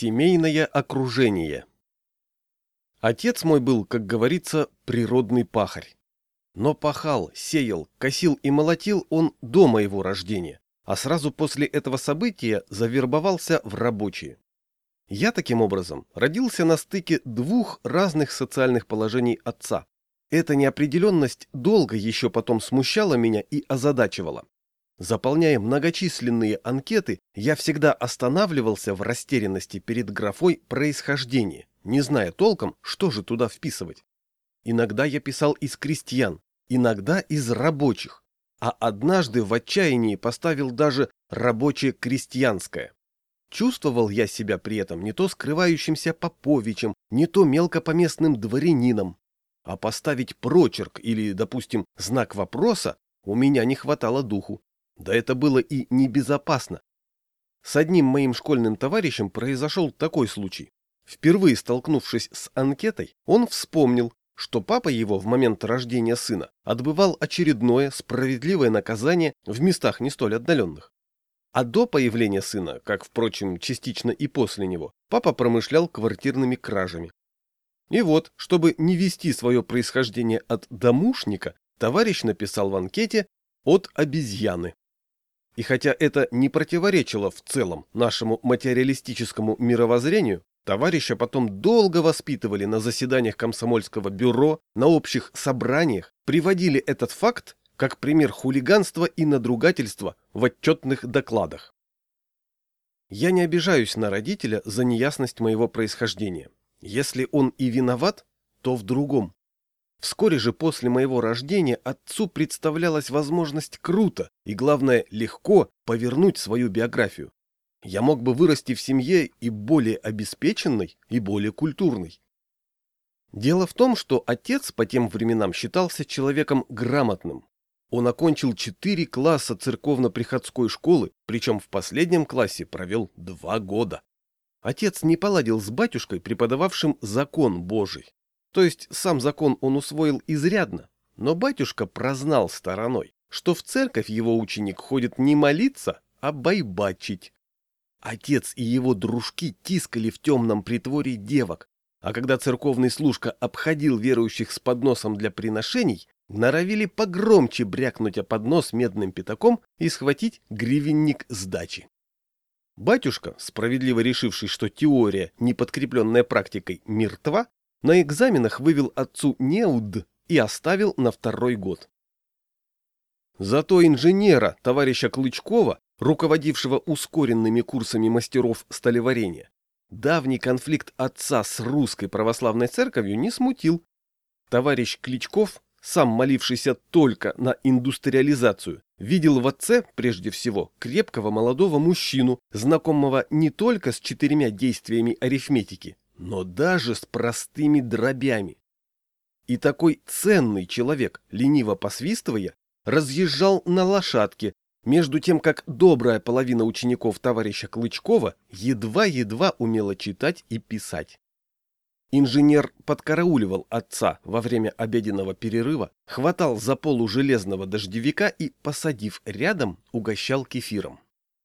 Семейное окружение Отец мой был, как говорится, природный пахарь. Но пахал, сеял, косил и молотил он до моего рождения, а сразу после этого события завербовался в рабочие. Я таким образом родился на стыке двух разных социальных положений отца. Эта неопределенность долго еще потом смущала меня и озадачивала. Заполняя многочисленные анкеты, я всегда останавливался в растерянности перед графой происхождения, не зная толком, что же туда вписывать. Иногда я писал из крестьян, иногда из рабочих, а однажды в отчаянии поставил даже рабочее-крестьянское. Чувствовал я себя при этом не то скрывающимся поповичем, не то мелкопоместным дворянином. А поставить прочерк или, допустим, знак вопроса у меня не хватало духу. Да это было и небезопасно. С одним моим школьным товарищем произошел такой случай. Впервые столкнувшись с анкетой, он вспомнил, что папа его в момент рождения сына отбывал очередное справедливое наказание в местах не столь отдаленных. А до появления сына, как, впрочем, частично и после него, папа промышлял квартирными кражами. И вот, чтобы не вести свое происхождение от домушника, товарищ написал в анкете «от обезьяны». И хотя это не противоречило в целом нашему материалистическому мировоззрению, товарища потом долго воспитывали на заседаниях комсомольского бюро, на общих собраниях, приводили этот факт как пример хулиганства и надругательства в отчетных докладах. Я не обижаюсь на родителя за неясность моего происхождения. Если он и виноват, то в другом. Вскоре же после моего рождения отцу представлялась возможность круто и, главное, легко повернуть свою биографию. Я мог бы вырасти в семье и более обеспеченной, и более культурной. Дело в том, что отец по тем временам считался человеком грамотным. Он окончил четыре класса церковно-приходской школы, причем в последнем классе провел два года. Отец не поладил с батюшкой, преподававшим закон Божий. То есть сам закон он усвоил изрядно, но батюшка прознал стороной, что в церковь его ученик ходит не молиться, а байбачить. Отец и его дружки тискали в темном притворе девок, а когда церковный служка обходил верующих с подносом для приношений, норовили погромче брякнуть о поднос медным пятаком и схватить гривенник сдачи. Батюшка, справедливо решивший, что теория, не подкрепленная практикой, мертва, на экзаменах вывел отцу неуд и оставил на второй год. Зато инженера, товарища Клычкова, руководившего ускоренными курсами мастеров сталеварения, давний конфликт отца с русской православной церковью не смутил. Товарищ Кличков, сам молившийся только на индустриализацию, видел в отце, прежде всего, крепкого молодого мужчину, знакомого не только с четырьмя действиями арифметики, но даже с простыми дробями. И такой ценный человек, лениво посвистывая, разъезжал на лошадке, между тем как добрая половина учеников товарища Клычкова едва-едва умела читать и писать. Инженер подкарауливал отца во время обеденного перерыва, хватал за полу железного дождевика и, посадив рядом, угощал кефиром.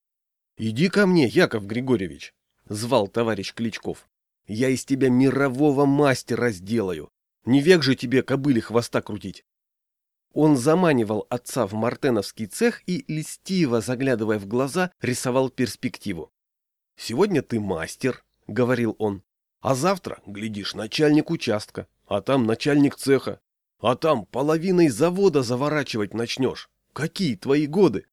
— Иди ко мне, Яков Григорьевич, — звал товарищ Кличков. Я из тебя мирового мастера сделаю. Не век же тебе кобыли хвоста крутить. Он заманивал отца в мартеновский цех и, листиво заглядывая в глаза, рисовал перспективу. «Сегодня ты мастер», — говорил он, — «а завтра, глядишь, начальник участка, а там начальник цеха, а там половиной завода заворачивать начнешь. Какие твои годы?»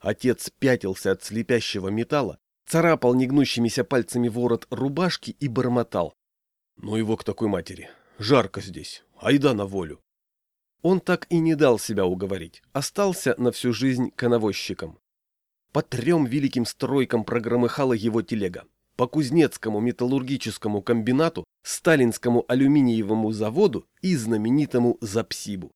Отец пятился от слепящего металла, царапал негнущимися пальцами ворот рубашки и бормотал. Ну его к такой матери. Жарко здесь. Айда на волю. Он так и не дал себя уговорить. Остался на всю жизнь коновозчиком. По трем великим стройкам прогромыхала его телега. По Кузнецкому металлургическому комбинату, Сталинскому алюминиевому заводу и знаменитому Запсибу.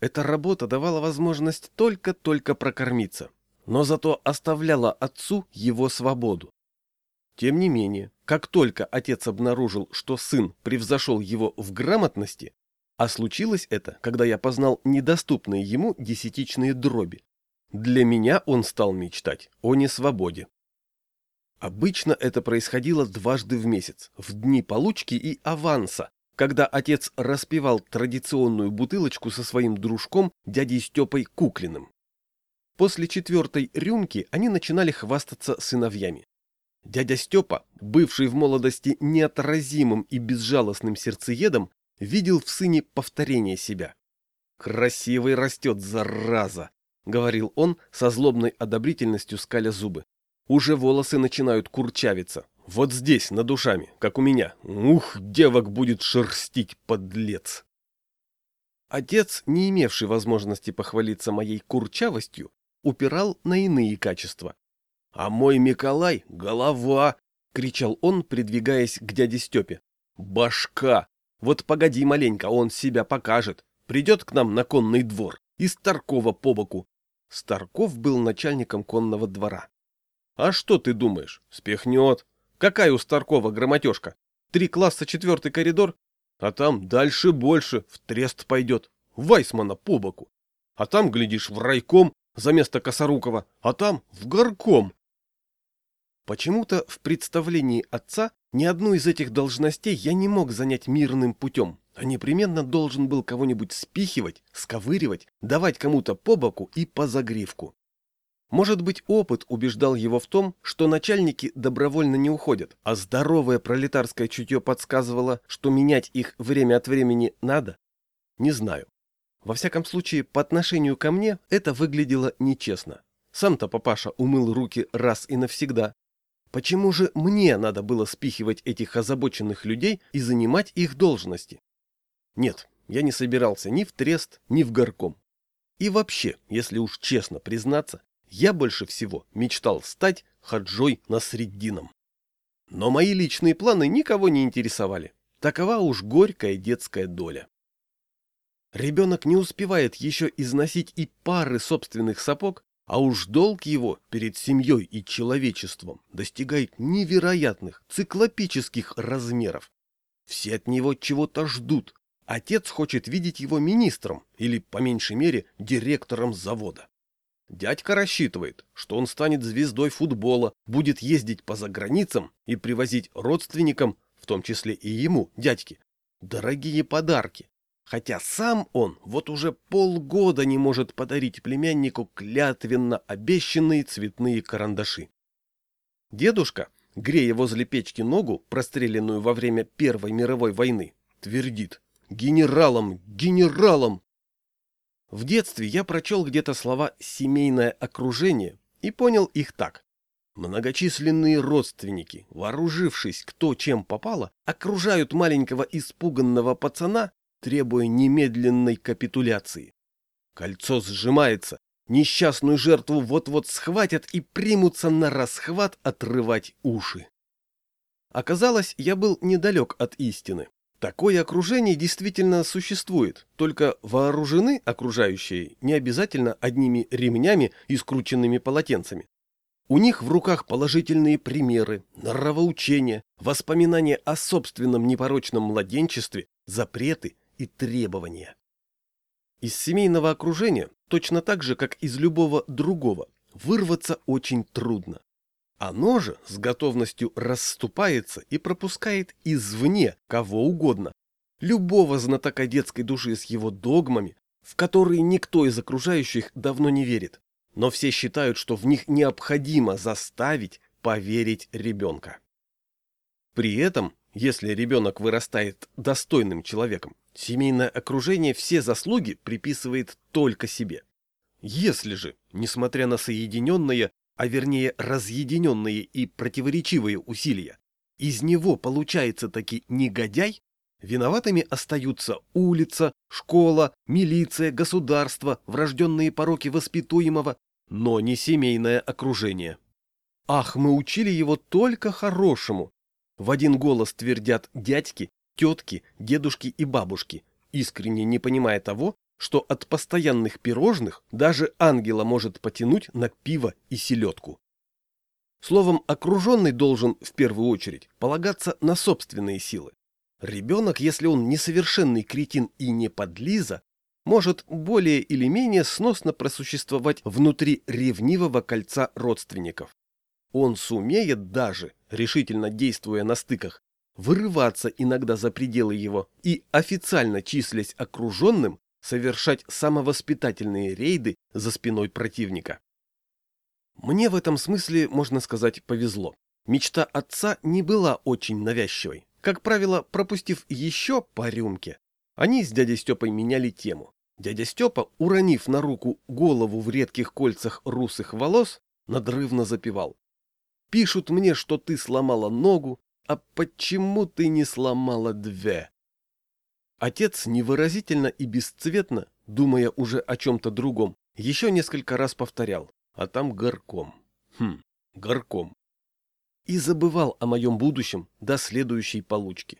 Эта работа давала возможность только-только прокормиться но зато оставляла отцу его свободу. Тем не менее, как только отец обнаружил, что сын превзошел его в грамотности, а случилось это, когда я познал недоступные ему десятичные дроби, для меня он стал мечтать о несвободе. Обычно это происходило дважды в месяц, в дни получки и аванса, когда отец распивал традиционную бутылочку со своим дружком дядей Степой Куклиным. После четвертой рюмки они начинали хвастаться сыновьями. Дядя Степа, бывший в молодости неотразимым и безжалостным сердцеедом, видел в сыне повторение себя. «Красивый растет, зараза!» — говорил он со злобной одобрительностью скаля зубы. «Уже волосы начинают курчавиться. Вот здесь, над душами, как у меня. Ух, девок будет шерстить, подлец!» Отец, не имевший возможности похвалиться моей курчавостью, упирал на иные качества. «А мой Миколай — голова!» — кричал он, придвигаясь к дяде Степе. «Башка! Вот погоди маленько, он себя покажет. Придет к нам на конный двор. И Старкова по боку». Старков был начальником конного двора. «А что ты думаешь? Спехнет. Какая у Старкова грамотежка? Три класса четвертый коридор? А там дальше больше, в трест пойдет. Вайсмана по боку. А там, глядишь, в райком за место Косорукова, а там в горком. Почему-то в представлении отца ни одну из этих должностей я не мог занять мирным путем, а непременно должен был кого-нибудь спихивать, сковыривать, давать кому-то по боку и по загривку. Может быть, опыт убеждал его в том, что начальники добровольно не уходят, а здоровое пролетарское чутье подсказывало, что менять их время от времени надо? Не знаю. Во всяком случае, по отношению ко мне это выглядело нечестно. Сам-то папаша умыл руки раз и навсегда, Почему же мне надо было спихивать этих озабоченных людей и занимать их должности? Нет, я не собирался ни в трест, ни в горком. И вообще, если уж честно признаться, я больше всего мечтал стать хаджой на среддином. Но мои личные планы никого не интересовали. Такова уж горькая детская доля. Ребенок не успевает еще износить и пары собственных сапог, а уж долг его перед семьей и человечеством достигает невероятных, циклопических размеров. Все от него чего-то ждут. Отец хочет видеть его министром или, по меньшей мере, директором завода. Дядька рассчитывает, что он станет звездой футбола, будет ездить по заграницам и привозить родственникам, в том числе и ему, дядьке, дорогие подарки, хотя сам он вот уже полгода не может подарить племяннику клятвенно обещанные цветные карандаши. Дедушка, грея возле печки ногу, простреленную во время Первой мировой войны, твердит «Генералом! Генералом!». В детстве я прочел где-то слова «семейное окружение» и понял их так. Многочисленные родственники, вооружившись кто чем попало, окружают маленького испуганного пацана требуя немедленной капитуляции. Кольцо сжимается, несчастную жертву вот-вот схватят и примутся на расхват отрывать уши. Оказалось, я был недалек от истины. Такое окружение действительно существует, только вооружены окружающие не обязательно одними ремнями и скрученными полотенцами. У них в руках положительные примеры, норовоучения, воспоминания о собственном непорочном младенчестве, запреты, и требования. Из семейного окружения, точно так же, как из любого другого, вырваться очень трудно. Оно же с готовностью расступается и пропускает извне кого угодно, любого знатока детской души с его догмами, в которые никто из окружающих давно не верит, но все считают, что в них необходимо заставить поверить ребенка. При этом, если ребенок вырастает достойным человеком, Семейное окружение все заслуги приписывает только себе. Если же, несмотря на соединенные, а вернее разъединенные и противоречивые усилия, из него получается таки негодяй, виноватыми остаются улица, школа, милиция, государство, врожденные пороки воспитуемого, но не семейное окружение. Ах, мы учили его только хорошему. В один голос твердят дядьки тетки, дедушки и бабушки, искренне не понимая того, что от постоянных пирожных даже ангела может потянуть на пиво и селедку. Словом, окруженный должен, в первую очередь, полагаться на собственные силы. Ребенок, если он несовершенный кретин и не подлиза, может более или менее сносно просуществовать внутри ревнивого кольца родственников. Он сумеет даже, решительно действуя на стыках, вырываться иногда за пределы его и, официально числясь окруженным, совершать самовоспитательные рейды за спиной противника. Мне в этом смысле, можно сказать, повезло. Мечта отца не была очень навязчивой. Как правило, пропустив еще по рюмке, они с дядей Степой меняли тему. Дядя Степа, уронив на руку голову в редких кольцах русых волос, надрывно запевал. «Пишут мне, что ты сломала ногу, а почему ты не сломала две?» Отец невыразительно и бесцветно, думая уже о чем-то другом, еще несколько раз повторял, а там горком. Хм, горком. И забывал о моем будущем до следующей получки.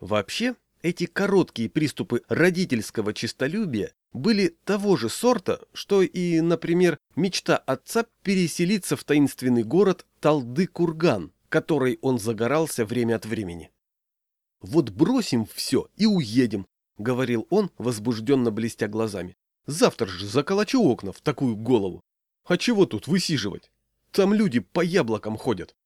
Вообще, эти короткие приступы родительского честолюбия были того же сорта, что и, например, мечта отца переселиться в таинственный город Талды-Курган, который он загорался время от времени. «Вот бросим все и уедем», — говорил он, возбужденно блестя глазами. «Завтра же заколочу окна в такую голову. А чего тут высиживать? Там люди по яблокам ходят».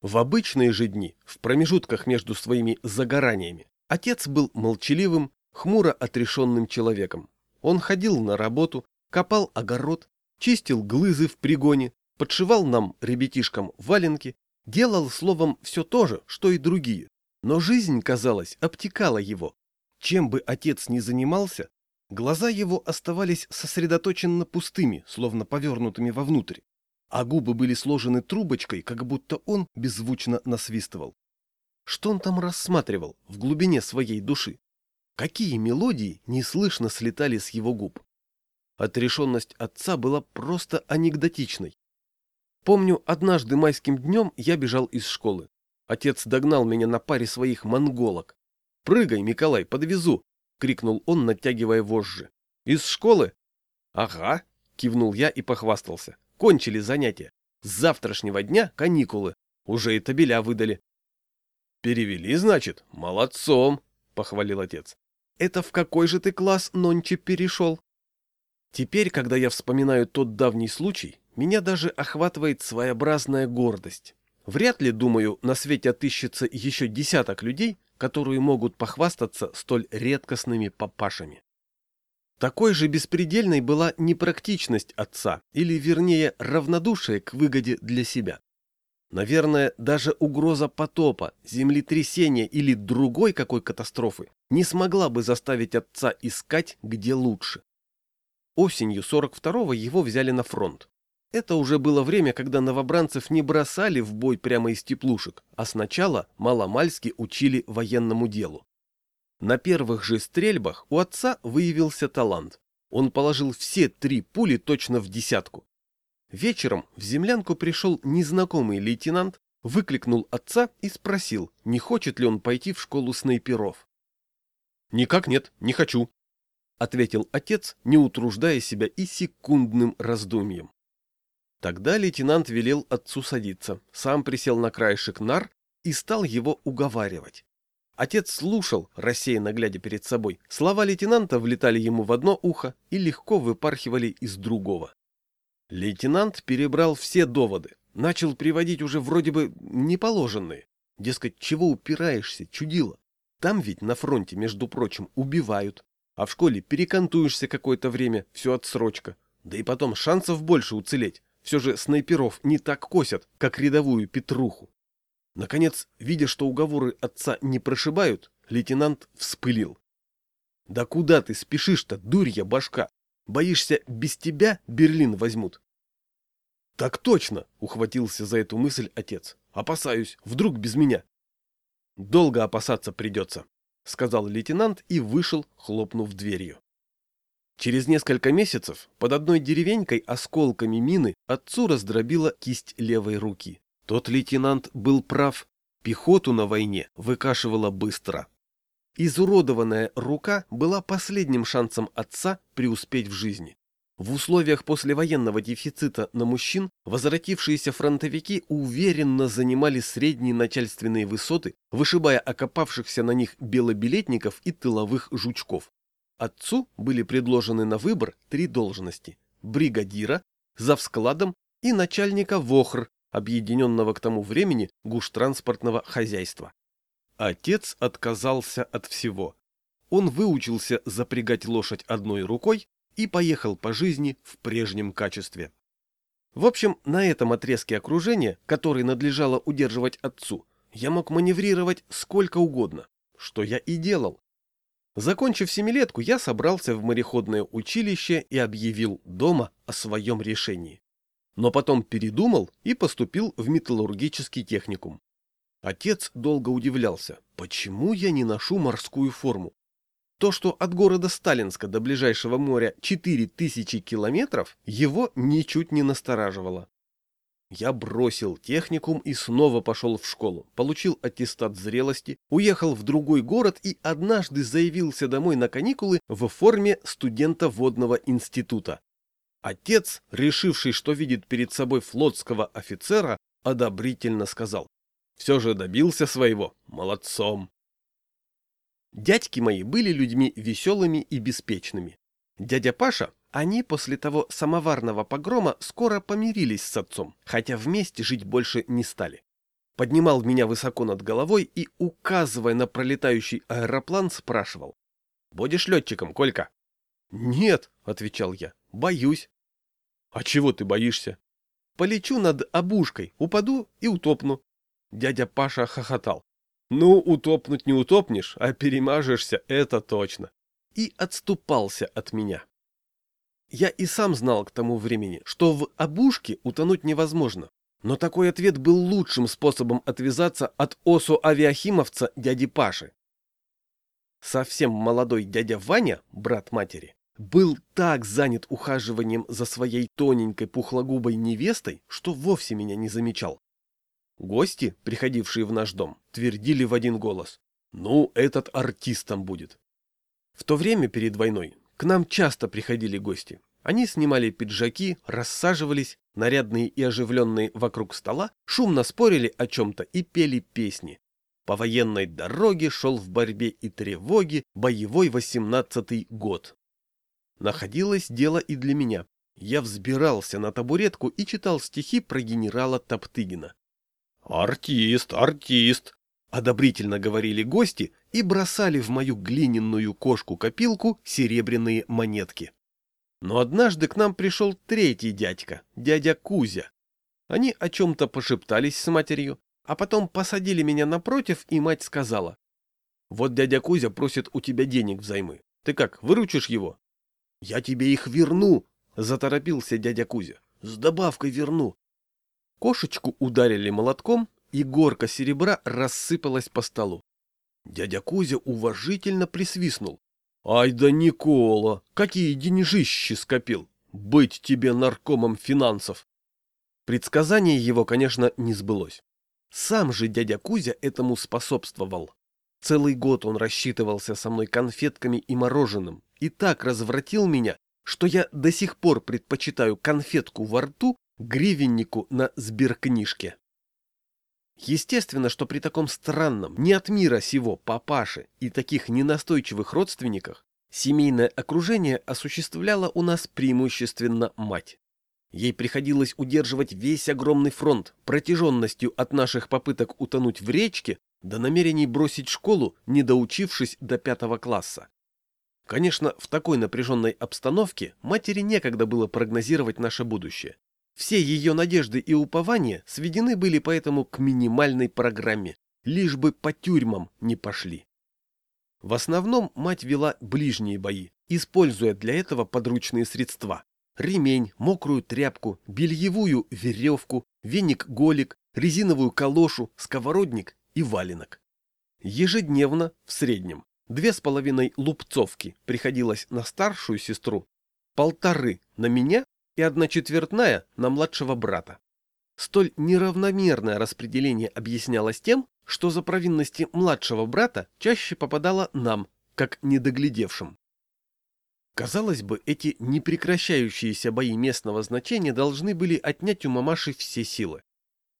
В обычные же дни, в промежутках между своими загораниями, отец был молчаливым, хмуро отрешенным человеком. Он ходил на работу, копал огород, чистил глызы в пригоне, подшивал нам, ребятишкам, валенки, делал, словом, все то же, что и другие. Но жизнь, казалось, обтекала его. Чем бы отец ни занимался, глаза его оставались сосредоточенно пустыми, словно повернутыми вовнутрь а губы были сложены трубочкой, как будто он беззвучно насвистывал. Что он там рассматривал в глубине своей души? Какие мелодии неслышно слетали с его губ? Отрешенность отца была просто анекдотичной. Помню, однажды майским днем я бежал из школы. Отец догнал меня на паре своих монголок. «Прыгай, Николай, подвезу!» — крикнул он, натягивая вожжи. «Из школы?» «Ага», — кивнул я и похвастался. Кончили занятия. С завтрашнего дня каникулы. Уже и табеля выдали. Перевели, значит? Молодцом, похвалил отец. Это в какой же ты класс нонче перешел? Теперь, когда я вспоминаю тот давний случай, меня даже охватывает своеобразная гордость. Вряд ли, думаю, на свете отыщется еще десяток людей, которые могут похвастаться столь редкостными папашами. Такой же беспредельной была непрактичность отца, или вернее равнодушие к выгоде для себя. Наверное, даже угроза потопа, землетрясения или другой какой катастрофы не смогла бы заставить отца искать, где лучше. Осенью 42-го его взяли на фронт. Это уже было время, когда новобранцев не бросали в бой прямо из теплушек, а сначала маломальски учили военному делу. На первых же стрельбах у отца выявился талант. Он положил все три пули точно в десятку. Вечером в землянку пришел незнакомый лейтенант, выкликнул отца и спросил, не хочет ли он пойти в школу снайперов. «Никак нет, не хочу», — ответил отец, не утруждая себя и секундным раздумьем. Тогда лейтенант велел отцу садиться, сам присел на краешек нар и стал его уговаривать. Отец слушал, рассеянно глядя перед собой. Слова лейтенанта влетали ему в одно ухо и легко выпархивали из другого. Лейтенант перебрал все доводы, начал приводить уже вроде бы неположенные. Дескать, чего упираешься, чудило? Там ведь на фронте, между прочим, убивают. А в школе перекантуешься какое-то время, все отсрочка. Да и потом шансов больше уцелеть. Все же снайперов не так косят, как рядовую петруху. Наконец, видя, что уговоры отца не прошибают, лейтенант вспылил. «Да куда ты спешишь-то, дурья башка? Боишься, без тебя Берлин возьмут?» «Так точно!» — ухватился за эту мысль отец. «Опасаюсь, вдруг без меня?» «Долго опасаться придется», — сказал лейтенант и вышел, хлопнув дверью. Через несколько месяцев под одной деревенькой осколками мины отцу раздробила кисть левой руки. Тот лейтенант был прав. Пехоту на войне выкашивала быстро. Изуродованная рука была последним шансом отца преуспеть в жизни. В условиях послевоенного дефицита на мужчин возвратившиеся фронтовики уверенно занимали средние начальственные высоты, вышибая окопавшихся на них белобилетников и тыловых жучков. Отцу были предложены на выбор три должности – бригадира, завскладом и начальника ВОХР, объединенного к тому времени гуштранспортного хозяйства. Отец отказался от всего. Он выучился запрягать лошадь одной рукой и поехал по жизни в прежнем качестве. В общем, на этом отрезке окружения, который надлежало удерживать отцу, я мог маневрировать сколько угодно, что я и делал. Закончив семилетку, я собрался в мореходное училище и объявил дома о своем решении. Но потом передумал и поступил в металлургический техникум. Отец долго удивлялся, почему я не ношу морскую форму. То, что от города Сталинска до ближайшего моря 4000 километров, его ничуть не настораживало. Я бросил техникум и снова пошел в школу, получил аттестат зрелости, уехал в другой город и однажды заявился домой на каникулы в форме студента водного института. Отец, решивший, что видит перед собой флотского офицера, одобрительно сказал. Все же добился своего, молодцом. Дядьки мои были людьми веселыми и беспечными. Дядя Паша они после того самоварного погрома скоро помирились с отцом, хотя вместе жить больше не стали. Поднимал меня высоко над головой и, указывая на пролетающий аэроплан, спрашивал. «Будешь летчиком, Колька?» «Нет», — отвечал я, — «боюсь». «А чего ты боишься?» «Полечу над обушкой, упаду и утопну». Дядя Паша хохотал. «Ну, утопнуть не утопнешь, а перемажешься, это точно». И отступался от меня. Я и сам знал к тому времени, что в обушке утонуть невозможно. Но такой ответ был лучшим способом отвязаться от осу-авиахимовца дяди Паши. Совсем молодой дядя Ваня, брат матери, был так занят ухаживанием за своей тоненькой пухлогубой невестой, что вовсе меня не замечал. Гости, приходившие в наш дом, твердили в один голос. «Ну, этот артистом будет». В то время перед войной к нам часто приходили гости. Они снимали пиджаки, рассаживались, нарядные и оживленные вокруг стола, шумно спорили о чем-то и пели песни. По военной дороге шел в борьбе и тревоге боевой восемнадцатый год. Находилось дело и для меня. Я взбирался на табуретку и читал стихи про генерала Топтыгина. «Артист, артист!» — одобрительно говорили гости, и бросали в мою глиняную кошку-копилку серебряные монетки. Но однажды к нам пришел третий дядька, дядя Кузя. Они о чем-то пошептались с матерью, а потом посадили меня напротив, и мать сказала. «Вот дядя Кузя просит у тебя денег взаймы. Ты как, выручишь его?» «Я тебе их верну!» — заторопился дядя Кузя. «С добавкой верну!» Кошечку ударили молотком, и горка серебра рассыпалась по столу. Дядя Кузя уважительно присвистнул. «Ай да Никола, какие деньжищи скопил! Быть тебе наркомом финансов!» Предсказание его, конечно, не сбылось. Сам же дядя Кузя этому способствовал. Целый год он рассчитывался со мной конфетками и мороженым и так развратил меня, что я до сих пор предпочитаю конфетку во рту гривеннику на сберкнижке. Естественно, что при таком странном, не от мира сего папаше и таких ненастойчивых родственниках, семейное окружение осуществляла у нас преимущественно мать. Ей приходилось удерживать весь огромный фронт протяженностью от наших попыток утонуть в речке до намерений бросить школу, не доучившись до пятого класса. Конечно, в такой напряженной обстановке матери некогда было прогнозировать наше будущее. Все ее надежды и упования сведены были поэтому к минимальной программе, лишь бы по тюрьмам не пошли. В основном мать вела ближние бои, используя для этого подручные средства. Ремень, мокрую тряпку, бельевую веревку, веник-голик, резиновую калошу, сковородник и валенок. Ежедневно, в среднем, две с половиной лупцовки приходилось на старшую сестру, полторы на меня и одна четвертная на младшего брата. Столь неравномерное распределение объяснялось тем, что за провинности младшего брата чаще попадало нам, как недоглядевшим. Казалось бы, эти непрекращающиеся бои местного значения должны были отнять у мамаши все силы.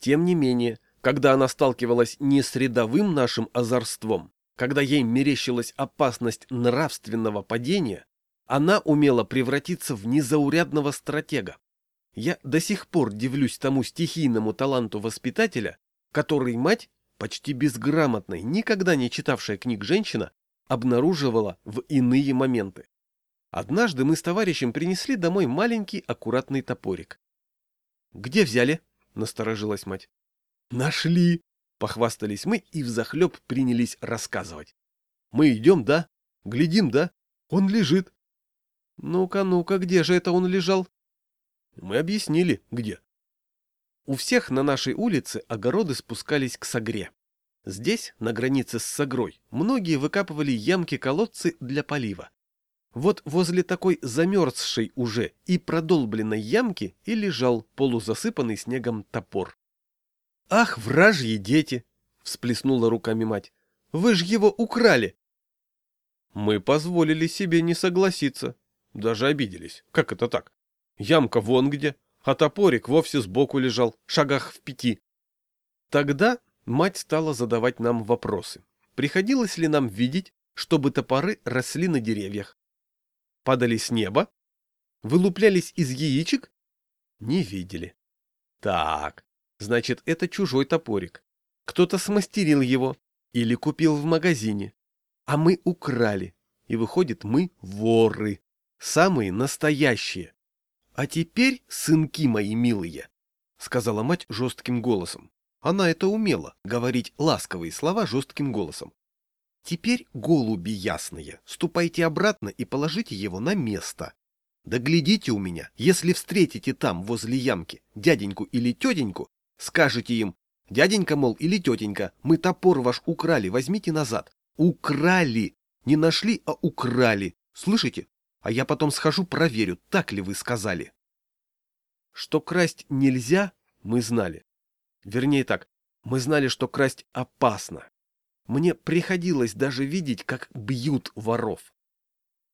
Тем не менее, когда она сталкивалась не с рядовым нашим озорством, когда ей мерещилась опасность нравственного падения, она умела превратиться в незаурядного стратега. Я до сих пор дивлюсь тому стихийному таланту воспитателя, который мать, почти безграмотная, никогда не читавшая книг женщина, обнаруживала в иные моменты. Однажды мы с товарищем принесли домой маленький аккуратный топорик. «Где взяли?» — насторожилась мать. «Нашли!» — похвастались мы и взахлеб принялись рассказывать. «Мы идем, да? Глядим, да? Он лежит!» «Ну-ка, ну-ка, где же это он лежал?» Мы объяснили, где. У всех на нашей улице огороды спускались к Сагре. Здесь, на границе с Сагрой, многие выкапывали ямки-колодцы для полива. Вот возле такой замерзшей уже и продолбленной ямки и лежал полузасыпанный снегом топор. «Ах, вражьи дети!» — всплеснула руками мать. «Вы ж его украли!» Мы позволили себе не согласиться. Даже обиделись. Как это так? Ямка вон где, а топорик вовсе сбоку лежал, шагах в пяти. Тогда мать стала задавать нам вопросы. Приходилось ли нам видеть, чтобы топоры росли на деревьях? Падали с неба? Вылуплялись из яичек? Не видели. Так, значит, это чужой топорик. Кто-то смастерил его или купил в магазине. А мы украли. И выходит, мы воры. Самые настоящие. «А теперь, сынки мои милые», — сказала мать жестким голосом. Она это умела, говорить ласковые слова жестким голосом. «Теперь, голуби ясные, ступайте обратно и положите его на место. Да глядите у меня, если встретите там, возле ямки, дяденьку или тетеньку, скажете им, дяденька, мол, или тетенька, мы топор ваш украли, возьмите назад. Украли! Не нашли, а украли. Слышите? А я потом схожу проверю, так ли вы сказали. Что красть нельзя, мы знали. Вернее так, мы знали, что красть опасно. Мне приходилось даже видеть, как бьют воров.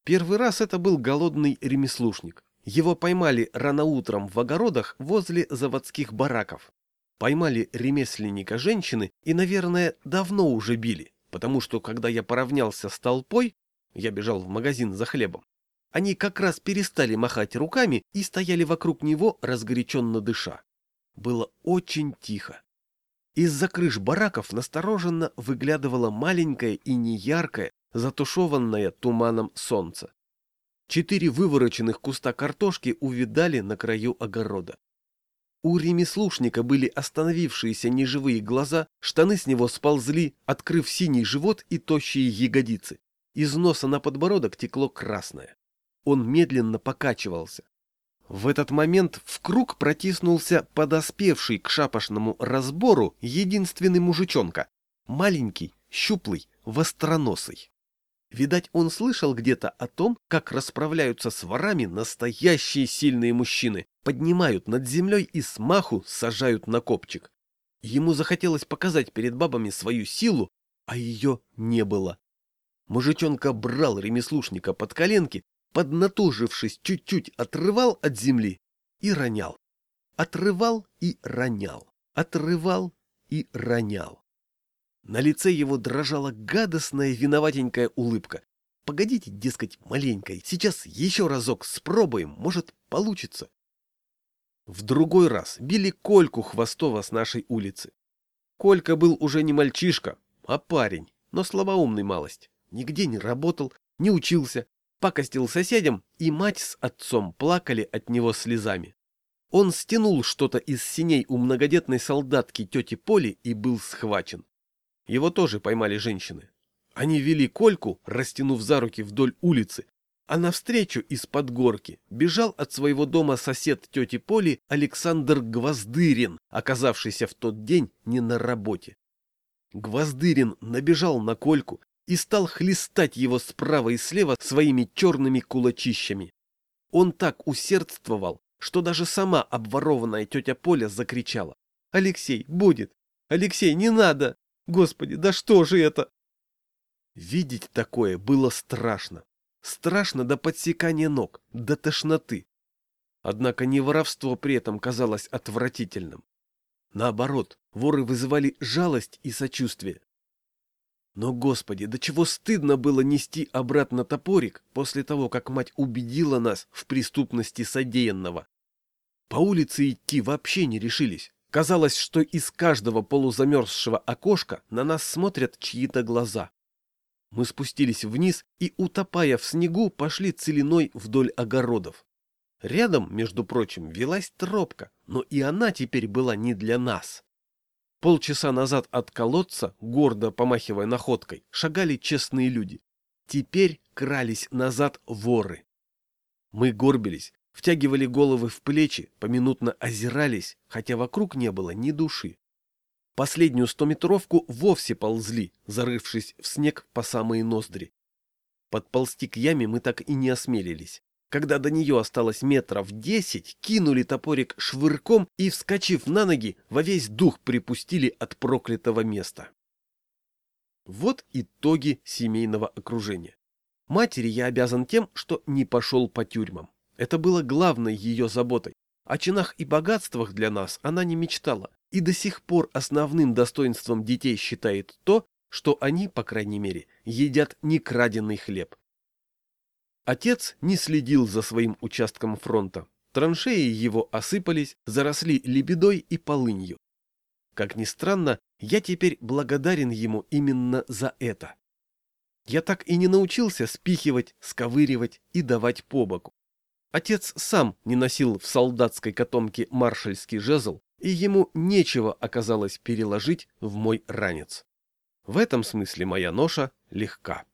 Первый раз это был голодный ремеслушник. Его поймали рано утром в огородах возле заводских бараков. Поймали ремесленника женщины и, наверное, давно уже били, потому что, когда я поравнялся с толпой, я бежал в магазин за хлебом, они как раз перестали махать руками и стояли вокруг него, разгоряченно дыша. Было очень тихо. Из-за крыш бараков настороженно выглядывало маленькое и неяркое, затушеванное туманом солнце. Четыре вывороченных куста картошки увидали на краю огорода. У ремеслушника были остановившиеся неживые глаза, штаны с него сползли, открыв синий живот и тощие ягодицы. Из носа на подбородок текло красное. Он медленно покачивался. В этот момент в круг протиснулся подоспевший к шапошному разбору единственный мужичонка. Маленький, щуплый, востроносый. Видать, он слышал где-то о том, как расправляются с ворами настоящие сильные мужчины, поднимают над землей и смаху сажают на копчик. Ему захотелось показать перед бабами свою силу, а ее не было. Мужичонка брал ремеслушника под коленки, поднатужившись, чуть-чуть отрывал от земли и ронял. Отрывал и ронял. Отрывал и ронял. На лице его дрожала гадостная виноватенькая улыбка. Погодите, дескать, маленькой, сейчас еще разок спробуем, может, получится. В другой раз били Кольку Хвостова с нашей улицы. Колька был уже не мальчишка, а парень, но слабоумный малость. Нигде не работал, не учился, пакостил соседям, и мать с отцом плакали от него слезами. Он стянул что-то из синей у многодетной солдатки тети Поли и был схвачен. Его тоже поймали женщины. Они вели Кольку, растянув за руки вдоль улицы, а навстречу из-под горки бежал от своего дома сосед тети Поли Александр Гвоздырин, оказавшийся в тот день не на работе. Гвоздырин набежал на Кольку, и стал хлестать его справа и слева своими черными кулачищами. Он так усердствовал, что даже сама обворованная тетя Поля закричала. «Алексей, будет! Алексей, не надо! Господи, да что же это?» Видеть такое было страшно. Страшно до подсекания ног, до тошноты. Однако не воровство при этом казалось отвратительным. Наоборот, воры вызывали жалость и сочувствие. Но, господи, до чего стыдно было нести обратно топорик после того, как мать убедила нас в преступности содеянного. По улице идти вообще не решились. Казалось, что из каждого полузамерзшего окошка на нас смотрят чьи-то глаза. Мы спустились вниз и, утопая в снегу, пошли целиной вдоль огородов. Рядом, между прочим, велась тропка, но и она теперь была не для нас. Полчаса назад от колодца, гордо помахивая находкой, шагали честные люди. Теперь крались назад воры. Мы горбились, втягивали головы в плечи, поминутно озирались, хотя вокруг не было ни души. Последнюю стометровку вовсе ползли, зарывшись в снег по самые ноздри. Подползти к яме мы так и не осмелились. Когда до нее осталось метров десять, кинули топорик швырком и, вскочив на ноги, во весь дух припустили от проклятого места. Вот итоги семейного окружения. Матери я обязан тем, что не пошел по тюрьмам. Это было главной ее заботой. О чинах и богатствах для нас она не мечтала, и до сих пор основным достоинством детей считает то, что они, по крайней мере, едят некраденный хлеб. Отец не следил за своим участком фронта. Траншеи его осыпались, заросли лебедой и полынью. Как ни странно, я теперь благодарен ему именно за это. Я так и не научился спихивать, сковыривать и давать по боку. Отец сам не носил в солдатской котомке маршальский жезл, и ему нечего оказалось переложить в мой ранец. В этом смысле моя ноша легка.